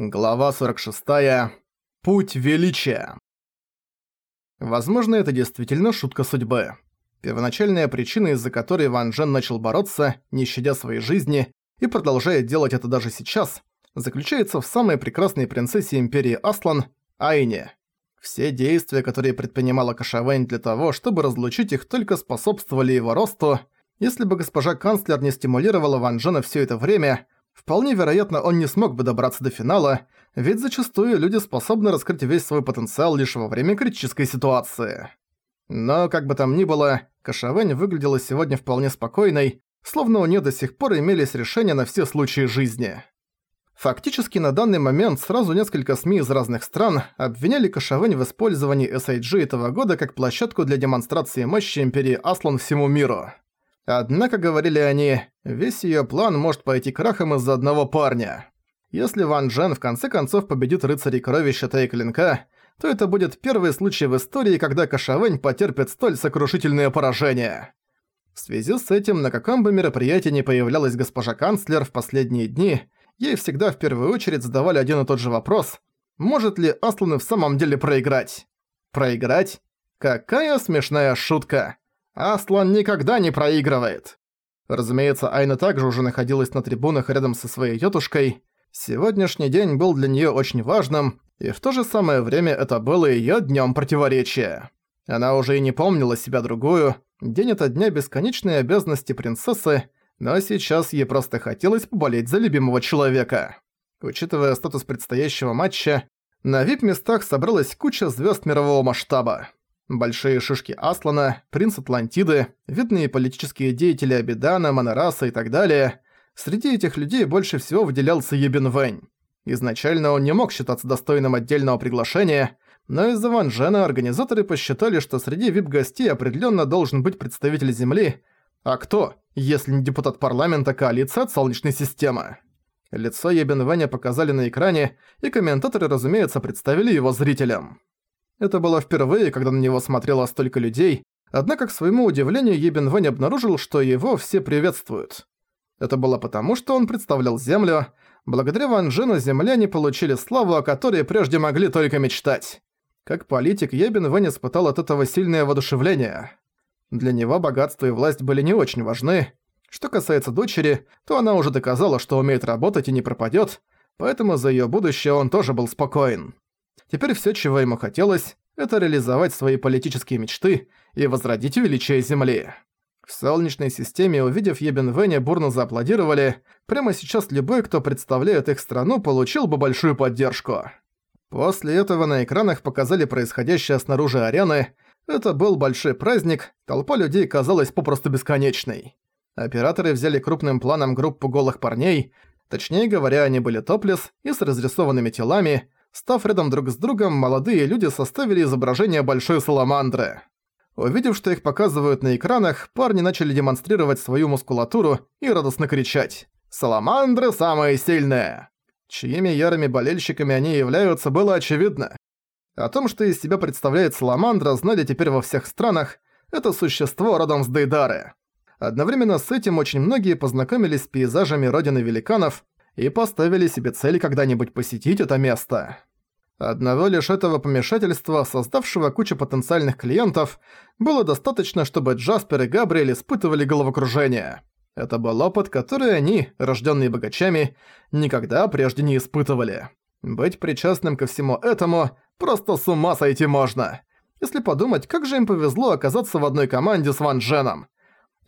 Глава 46. Путь величия. Возможно, это действительно шутка судьбы. Первоначальная причина, из-за которой Ван Джен начал бороться, не щадя своей жизни, и продолжает делать это даже сейчас, заключается в самой прекрасной принцессе Империи Аслан – Айне. Все действия, которые предпринимала Кашавэнь для того, чтобы разлучить их, только способствовали его росту. Если бы госпожа канцлер не стимулировала Ван Джена все это время – Вполне вероятно, он не смог бы добраться до финала, ведь зачастую люди способны раскрыть весь свой потенциал лишь во время критической ситуации. Но, как бы там ни было, Кашавэнь выглядела сегодня вполне спокойной, словно у нее до сих пор имелись решения на все случаи жизни. Фактически на данный момент сразу несколько СМИ из разных стран обвиняли Кашавэнь в использовании SIG этого года как площадку для демонстрации мощи Империи Аслан всему миру. Однако, говорили они, весь её план может пойти крахом из-за одного парня. Если Ван Джен в конце концов победит рыцарей крови щита и клинка, то это будет первый случай в истории, когда Кашавэнь потерпит столь сокрушительное поражение. В связи с этим, на каком бы мероприятии ни появлялась госпожа канцлер в последние дни, ей всегда в первую очередь задавали один и тот же вопрос «Может ли Аслан в самом деле проиграть?» Проиграть? Какая смешная шутка! Аслан никогда не проигрывает. Разумеется, Айна также уже находилась на трибунах рядом со своей тетушкой. Сегодняшний день был для нее очень важным, и в то же самое время это было ее днем противоречия. Она уже и не помнила себя другую, день ото дня бесконечной обязанности принцессы, но сейчас ей просто хотелось поболеть за любимого человека. Учитывая статус предстоящего матча, на вип-местах собралась куча звезд мирового масштаба. Большие шишки Аслана, принц Атлантиды, видные политические деятели Абидана, Монораса и так далее. Среди этих людей больше всего выделялся Ебин Вэнь. Изначально он не мог считаться достойным отдельного приглашения, но из-за Ван Джена организаторы посчитали, что среди вип-гостей определенно должен быть представитель Земли, а кто, если не депутат парламента коалиции от Солнечной системы? Лицо Ебин Вэня показали на экране, и комментаторы, разумеется, представили его зрителям. Это было впервые, когда на него смотрело столько людей, однако, к своему удивлению, Ебен Вэнь обнаружил, что его все приветствуют. Это было потому, что он представлял Землю. Благодаря Ван Джену земляне получили славу, о которой прежде могли только мечтать. Как политик, Ебен Вэнь испытал от этого сильное воодушевление. Для него богатство и власть были не очень важны. Что касается дочери, то она уже доказала, что умеет работать и не пропадёт, поэтому за её будущее он тоже был спокоен. Теперь всё, чего ему хотелось, это реализовать свои политические мечты и возродить величие Земли. В Солнечной системе, увидев Ебен Веня, бурно зааплодировали. Прямо сейчас любой, кто представляет их страну, получил бы большую поддержку. После этого на экранах показали происходящее снаружи арены. Это был большой праздник, толпа людей казалась попросту бесконечной. Операторы взяли крупным планом группу голых парней, точнее говоря, они были топлес и с разрисованными телами, Став рядом друг с другом, молодые люди составили изображение большой саламандры. Увидев, что их показывают на экранах, парни начали демонстрировать свою мускулатуру и радостно кричать «Саламандры самые сильные!». Чьими ярыми болельщиками они являются, было очевидно. О том, что из себя представляет саламандра, знали теперь во всех странах, это существо родом с Дейдары. Одновременно с этим очень многие познакомились с пейзажами родины великанов и поставили себе цель когда-нибудь посетить это место. Одного лишь этого помешательства, создавшего кучу потенциальных клиентов, было достаточно, чтобы Джаспер и Габриэль испытывали головокружение. Это был опыт, который они, рожденные богачами, никогда прежде не испытывали. Быть причастным ко всему этому просто с ума сойти можно. Если подумать, как же им повезло оказаться в одной команде с Ван Дженом.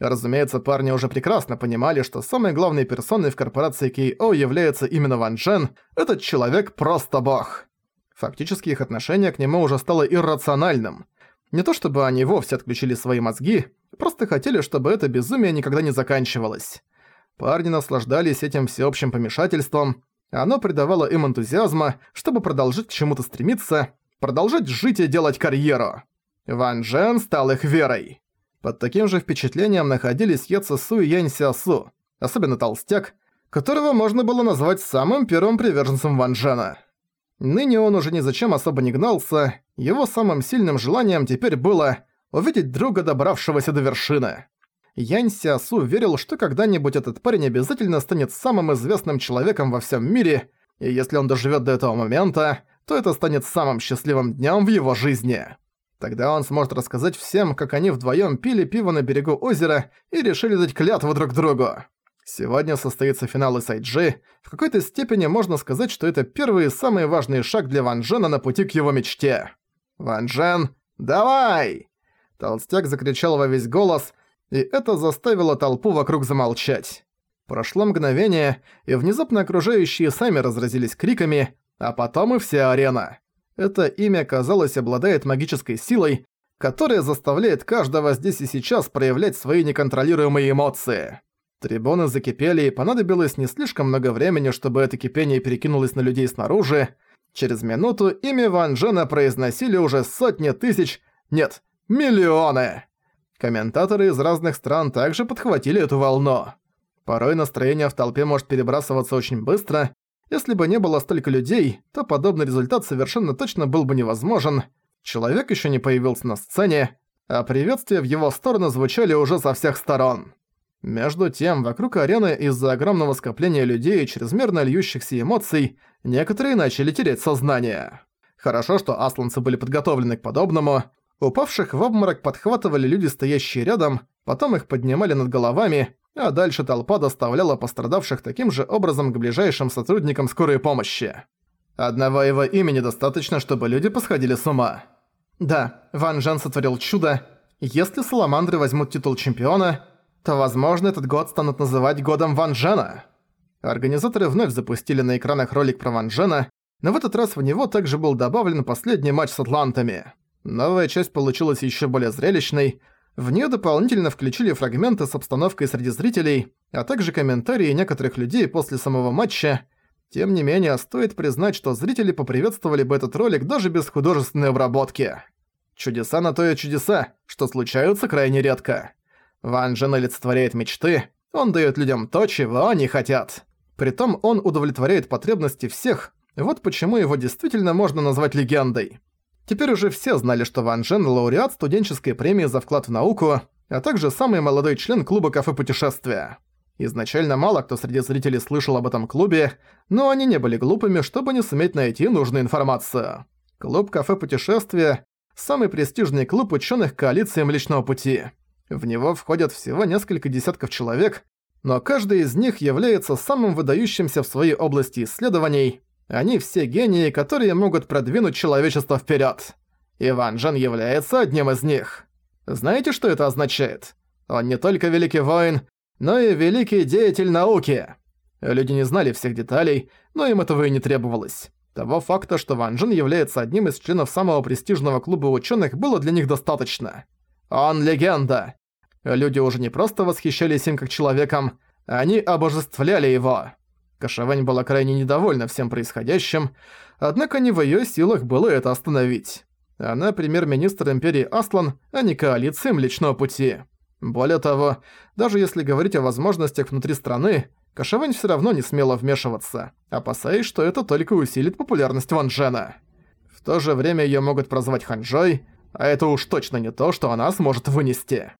Разумеется, парни уже прекрасно понимали, что самой главной персоной в корпорации K.O. является именно Ван Джен, этот человек просто бог. Фактически их отношение к нему уже стало иррациональным. Не то чтобы они вовсе отключили свои мозги, просто хотели, чтобы это безумие никогда не заканчивалось. Парни наслаждались этим всеобщим помешательством, оно придавало им энтузиазма, чтобы продолжить к чему-то стремиться, продолжать жить и делать карьеру. Ван Джен стал их верой. Под таким же впечатлением находились Яца Су и Янь Сиасу, особенно Толстяк, которого можно было назвать самым первым приверженцем Ван Джена. Ныне он уже ни зачем особо не гнался, его самым сильным желанием теперь было увидеть друга, добравшегося до вершины. Янь Сиасу верил, что когда-нибудь этот парень обязательно станет самым известным человеком во всем мире, И если он доживет до этого момента, то это станет самым счастливым днем в его жизни. Тогда он сможет рассказать всем, как они вдвоем пили пиво на берегу озера и решили дать клятву друг другу. Сегодня состоится финал SIG. В какой-то степени можно сказать, что это первый и самый важный шаг для Ван Джена на пути к его мечте. «Ван Джен, давай!» Толстяк закричал во весь голос, и это заставило толпу вокруг замолчать. Прошло мгновение, и внезапно окружающие сами разразились криками, а потом и вся арена. Это имя, казалось, обладает магической силой, которая заставляет каждого здесь и сейчас проявлять свои неконтролируемые эмоции. Трибуны закипели, и понадобилось не слишком много времени, чтобы это кипение перекинулось на людей снаружи. Через минуту имя Ван Джена произносили уже сотни тысяч, нет, миллионы. Комментаторы из разных стран также подхватили эту волну. Порой настроение в толпе может перебрасываться очень быстро. Если бы не было столько людей, то подобный результат совершенно точно был бы невозможен. Человек еще не появился на сцене, а приветствия в его сторону звучали уже со всех сторон. Между тем, вокруг арены из-за огромного скопления людей и чрезмерно льющихся эмоций, некоторые начали терять сознание. Хорошо, что асланцы были подготовлены к подобному, Упавших в обморок подхватывали люди, стоящие рядом, потом их поднимали над головами, а дальше толпа доставляла пострадавших таким же образом к ближайшим сотрудникам скорой помощи. Одного его имени достаточно, чтобы люди посходили с ума. Да, Ван Жан сотворил чудо. Если Саламандры возьмут титул чемпиона, то, возможно, этот год станут называть годом Ван Жена. Организаторы вновь запустили на экранах ролик про Ван Жена, но в этот раз в него также был добавлен последний матч с атлантами. Новая часть получилась еще более зрелищной. В нее дополнительно включили фрагменты с обстановкой среди зрителей, а также комментарии некоторых людей после самого матча. Тем не менее, стоит признать, что зрители поприветствовали бы этот ролик даже без художественной обработки. Чудеса на то и чудеса, что случаются крайне редко. Ван Джен олицетворяет мечты, он даёт людям то, чего они хотят. Притом он удовлетворяет потребности всех, вот почему его действительно можно назвать легендой. Теперь уже все знали, что Ван Джен – лауреат студенческой премии за вклад в науку, а также самый молодой член клуба кафе путешествия. Изначально мало кто среди зрителей слышал об этом клубе, но они не были глупыми, чтобы не суметь найти нужную информацию. Клуб кафе путешествия – самый престижный клуб ученых коалиции Млечного Пути. В него входят всего несколько десятков человек, но каждый из них является самым выдающимся в своей области исследований – они все гении, которые могут продвинуть человечество вперед. Иван Жан является одним из них. Знаете, что это означает? Он не только великий воин, но и великий деятель науки. Люди не знали всех деталей, но им этого и не требовалось. Того факта, что Ван Джен является одним из членов самого престижного клуба ученых, было для них достаточно. Он легенда. Люди уже не просто восхищались им как человеком, они обожествляли его. Кашавань была крайне недовольна всем происходящим, однако не в её силах было это остановить. Она премьер-министр Империи Аслан, а не коалиции Млечного Пути. Более того, даже если говорить о возможностях внутри страны, Кашавань всё равно не смела вмешиваться, опасаясь, что это только усилит популярность Ван Джена. В то же время её могут прозвать Ханжой, а это уж точно не то, что она сможет вынести.